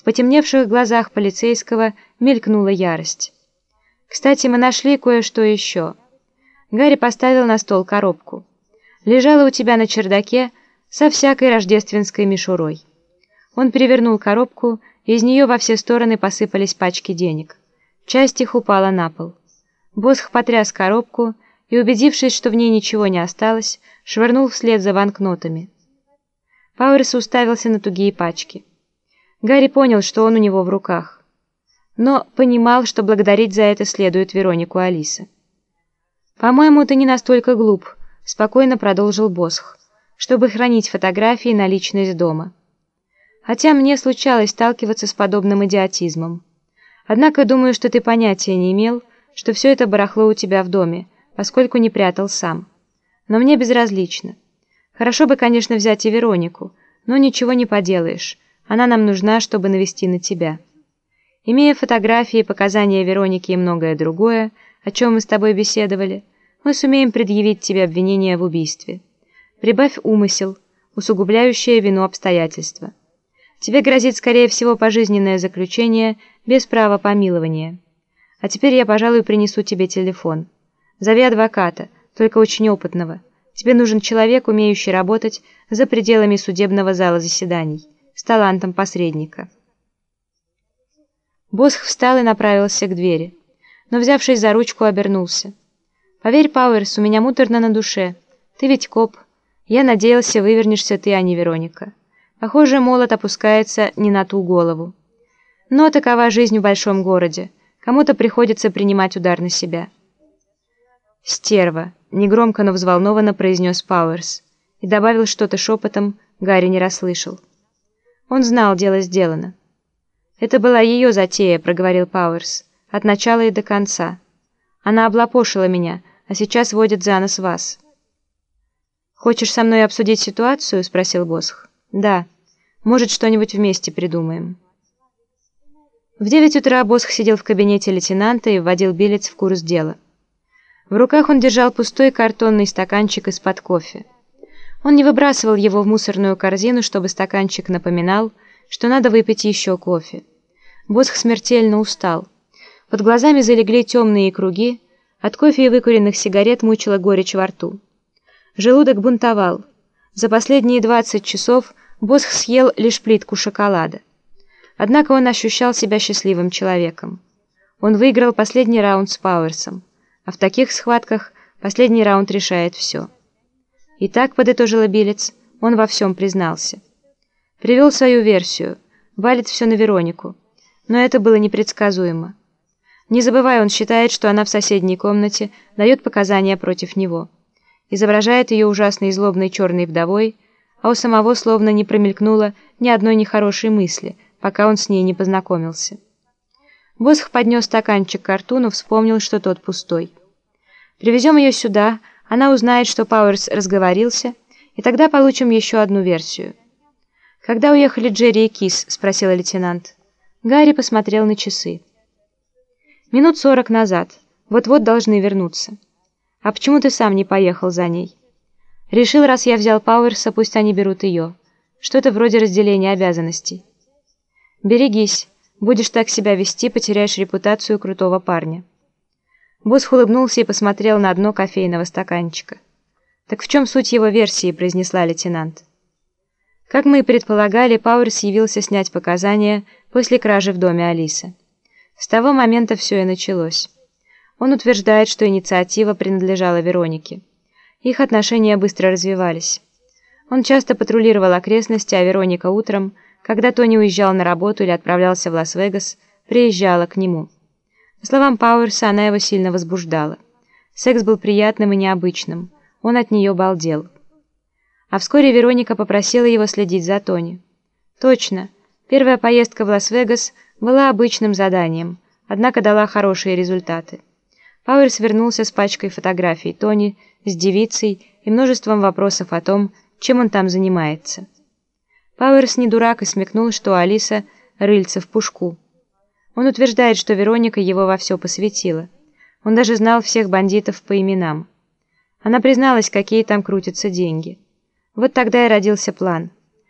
В потемневших глазах полицейского мелькнула ярость. «Кстати, мы нашли кое-что еще». Гарри поставил на стол коробку. «Лежала у тебя на чердаке со всякой рождественской мишурой». Он перевернул коробку, и из нее во все стороны посыпались пачки денег. Часть их упала на пол. Босх потряс коробку и, убедившись, что в ней ничего не осталось, швырнул вслед за банкнотами. Пауэрс уставился на тугие пачки. Гарри понял, что он у него в руках, но понимал, что благодарить за это следует Веронику Алиса. «По-моему, ты не настолько глуп», — спокойно продолжил Босх, «чтобы хранить фотографии на личность дома. Хотя мне случалось сталкиваться с подобным идиотизмом. Однако думаю, что ты понятия не имел, что все это барахло у тебя в доме, поскольку не прятал сам. Но мне безразлично. Хорошо бы, конечно, взять и Веронику, но ничего не поделаешь. Она нам нужна, чтобы навести на тебя. Имея фотографии, показания Вероники и многое другое, о чем мы с тобой беседовали, мы сумеем предъявить тебе обвинение в убийстве. Прибавь умысел, усугубляющее вину обстоятельства. Тебе грозит, скорее всего, пожизненное заключение без права помилования. А теперь я, пожалуй, принесу тебе телефон. Зови адвоката, только очень опытного. Тебе нужен человек, умеющий работать за пределами судебного зала заседаний, с талантом посредника. Босх встал и направился к двери, но, взявшись за ручку, обернулся. «Поверь, Пауэрс, у меня муторно на душе. Ты ведь коп. Я надеялся, вывернешься ты, а не Вероника. Похоже, молот опускается не на ту голову. Но такова жизнь в большом городе. Кому-то приходится принимать удар на себя». «Стерва!» — негромко, но взволнованно произнес Пауэрс и добавил что-то шепотом, Гарри не расслышал. Он знал, дело сделано. «Это была ее затея», — проговорил Пауэрс, — «от начала и до конца. Она облапошила меня, а сейчас водит за нос вас». «Хочешь со мной обсудить ситуацию?» — спросил Босх. «Да. Может, что-нибудь вместе придумаем». В девять утра Босх сидел в кабинете лейтенанта и вводил Билец в курс дела. В руках он держал пустой картонный стаканчик из-под кофе. Он не выбрасывал его в мусорную корзину, чтобы стаканчик напоминал, что надо выпить еще кофе. Босх смертельно устал. Под глазами залегли темные круги, от кофе и выкуренных сигарет мучила горечь во рту. Желудок бунтовал. За последние 20 часов Босх съел лишь плитку шоколада. Однако он ощущал себя счастливым человеком. Он выиграл последний раунд с Пауэрсом. А в таких схватках последний раунд решает все. И так, подытожила Билец, он во всем признался. Привел свою версию, валит все на Веронику. Но это было непредсказуемо. Не забывая, он считает, что она в соседней комнате дает показания против него. Изображает ее ужасной злобной черной вдовой, а у самого словно не промелькнуло ни одной нехорошей мысли, пока он с ней не познакомился. Босх поднес стаканчик к рту, но вспомнил, что тот пустой. Привезем ее сюда, она узнает, что Пауэрс разговорился, и тогда получим еще одну версию. «Когда уехали Джерри и Кис?» — спросила лейтенант. Гарри посмотрел на часы. «Минут сорок назад. Вот-вот должны вернуться. А почему ты сам не поехал за ней?» «Решил, раз я взял Пауэрса, пусть они берут ее. Что-то вроде разделения обязанностей». «Берегись. Будешь так себя вести, потеряешь репутацию крутого парня». Босх улыбнулся и посмотрел на дно кофейного стаканчика. «Так в чем суть его версии?» – произнесла лейтенант. Как мы и предполагали, Пауэрс явился снять показания после кражи в доме Алисы. С того момента все и началось. Он утверждает, что инициатива принадлежала Веронике. Их отношения быстро развивались. Он часто патрулировал окрестности, а Вероника утром, когда Тони уезжал на работу или отправлялся в Лас-Вегас, приезжала к нему. По словам Пауэрса, она его сильно возбуждала. Секс был приятным и необычным. Он от нее балдел. А вскоре Вероника попросила его следить за Тони. Точно, первая поездка в Лас-Вегас была обычным заданием, однако дала хорошие результаты. Пауэрс вернулся с пачкой фотографий Тони, с девицей и множеством вопросов о том, чем он там занимается. Пауэрс не дурак и смекнул, что Алиса рыльца в пушку. Он утверждает, что Вероника его во все посвятила. Он даже знал всех бандитов по именам. Она призналась, какие там крутятся деньги. Вот тогда и родился план –